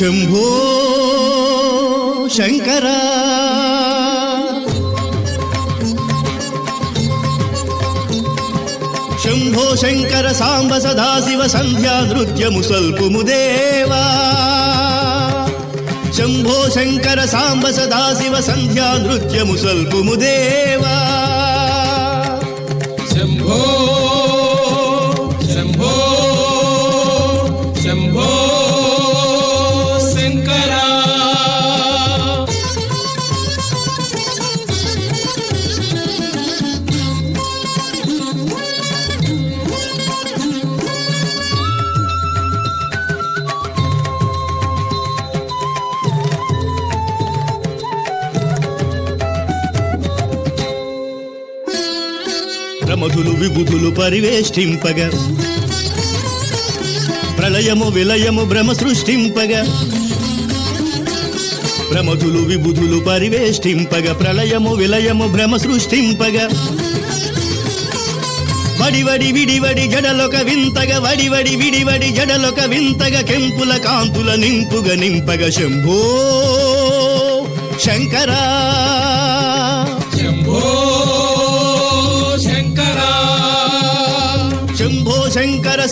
శంభో శంకర శంభో శంకర సాంబ సదాశివ సంధ్యా నృత్యము సల్పుము దేవా శంభో శంకర సాంబ సదాశివ సంధ్యా నృత్యము సల్పుము దేవా శంభో మధులు విబుధులు పరివేష్టింపగా. ప్రళయము విలయము భ్రమ సృష్టింపగా. ప్రమధులు విబుధులు పరివేష్టింపగా. ప్రళయము విలయము భ్రమ సృష్టింపగా. వడివడి విడివడి జడలొక వింతగా. వడివడి విడివడి జడలొక వింతగా. కెంపుల కాంతుల నింపుగ నింపగ శంభో శంకరా.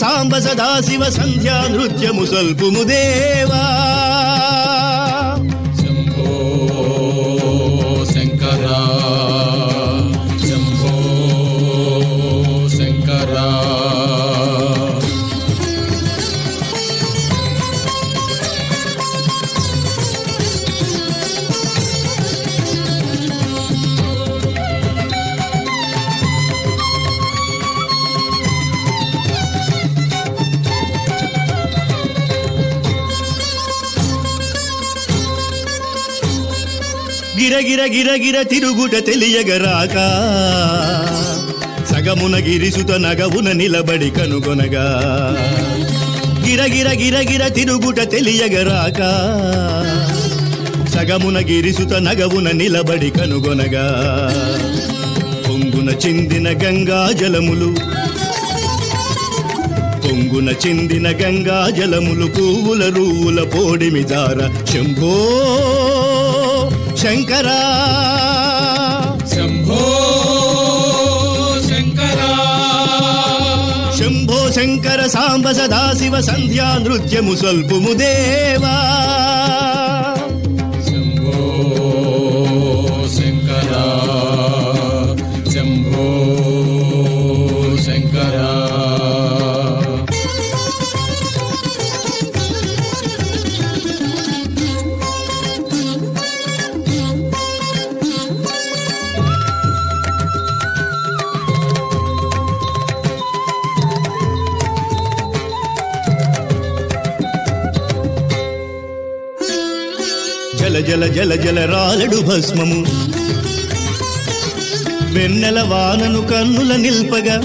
సాంబ సదాశివ సంధ్యా నృత్యము సల్పుము దేవా. గిరగిర గిరగిర తిరుగుట తెలియగరాక. సగమున గిరిసుత నగవున నిలబడి కనుగొనగా. గిరగిర గిరగిర తిరుగుట తెలియగరాక. సగమున గిరిసుత నగవున నిలబడి కనుగొనగా. పొంగున చిందిన గంగా జలములు. పొంగున చిందిన గంగా జలములు పువ్వుల రూవుల పోడిమి దార శంభో శంకరా. శంభో శంకర. శంభో శంకర సాంబ సదాశివ సంధ్యా నృత్యము స్వల్పుము దేవా జల జల జల జల రాలడు భస్మము. వెన్నెల వానను కన్నుల నిల్పగా.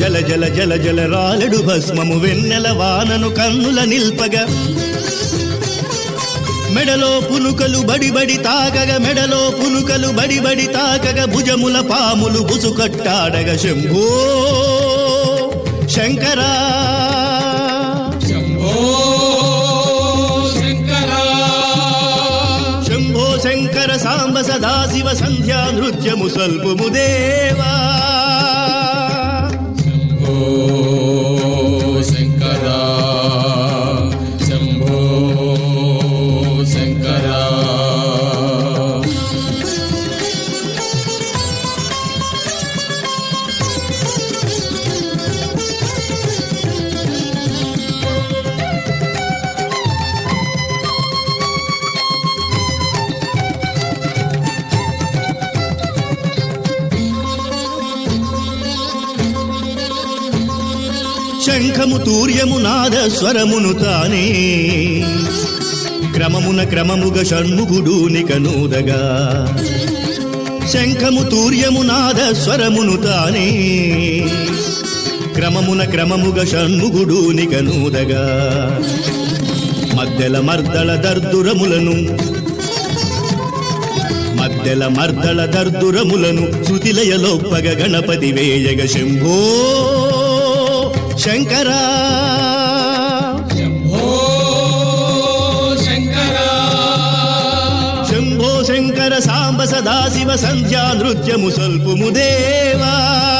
జల జల జల జల రాలడు భస్మము. వెన్నెల వానను కన్నుల నిల్పగా. మెడలో పునుకలు బడి బడి తాకగ. మెడలో పునుకలు బడి బడి తాకగ. భుజముల పాములు బుసుకట్టాడగ. శంభో శంకరా. సాంబ సదాశివ సంధ్యా నృత్యము స్వల్పము దేవా శంఖము తూర్యము నాద స్వరమును తానే. క్రమమున క్రమముగ షణ్ముగుడు నికనూదగా. శంఖము తూర్యము నాద స్వరమును తానే. క్రమమున క్రమముగ షణ్ముగుడు నికనూదగా. మద్దెల మర్దళ దర్దురములను మద్దెల మర్దళ దర్దురములను శృతిలయలోప్పగ గణపతి వేయగ శంభో. శంకరా. శంభో శంకర. సాంబ సదాశివ సంధ్యా నృత్యము సల్పుము దేవా.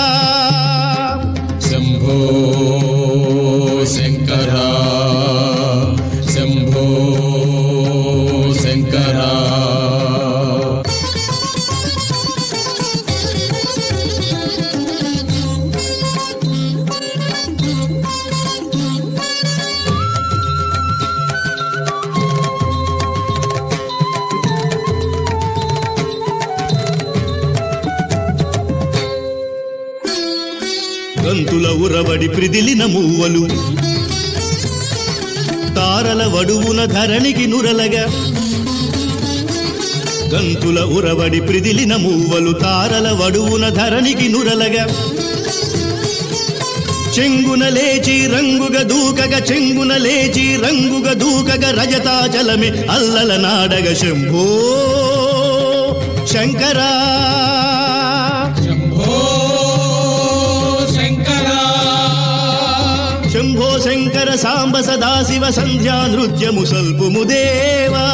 గంతుల ఉరవడి ప్రిదిలిన మూవలు. తారల వడువున ధరణికి నురలగా. గంతుల ఉరవడి ప్రిదిలిన మూవలు తారల వడువున ధరణికి నురలగా. చెంగున లేచి రంగుగ దూకగ చెంగున లేచి రంగుగ దూకగ రజతాచలమే అల్లల నాడగ శంభో శంకరా. శంకర సాంబ సదాశివ సంధ్యా నృత్యము సల్పుము దేవా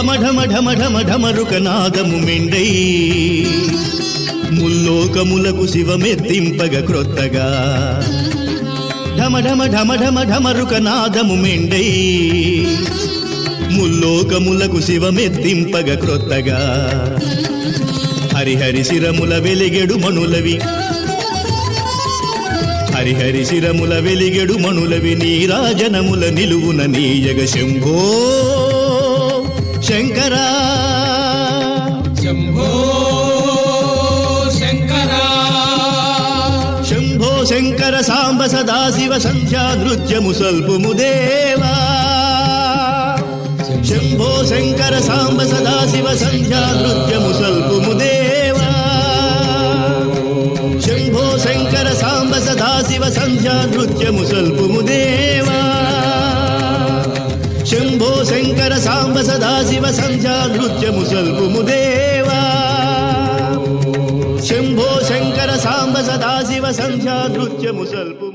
ఢమ ఢమ ఢమరుక నాదము మెండై. ముల్లోకములకు శివమెత్తింపగ క్రొత్తగా. ఢమ ఢమ ఢమరుక నాదము మెండై. ముల్లోకములకు శివమెత్తింపగ క్రొత్తగా. హరిహరి శిరముల వెలిగెడు మణులవి. హరిహరి శిరముల వెలిగెడు మణులవి. నీరాజనముల నిలువున నీయగ శంభో. శంకర. శంభో శంకర. శంభో శంకర సాంబ సదాశివ సంధ్యా నృత్యము స్వల్పము దేవా. శంభో శంకర సాంబ సదాశివ సంధ్యా నృత్యము స్వల్పము దేవా. శంభో శంకర సాంబ సదాశివ సంధ్యా స్వల్ప సదాశివ సంధ్యా నృత్యము సల్పుము దేవా. శంభో శంకర సాంబ సదాశివ సంధ్యా నృత్యము సల్పు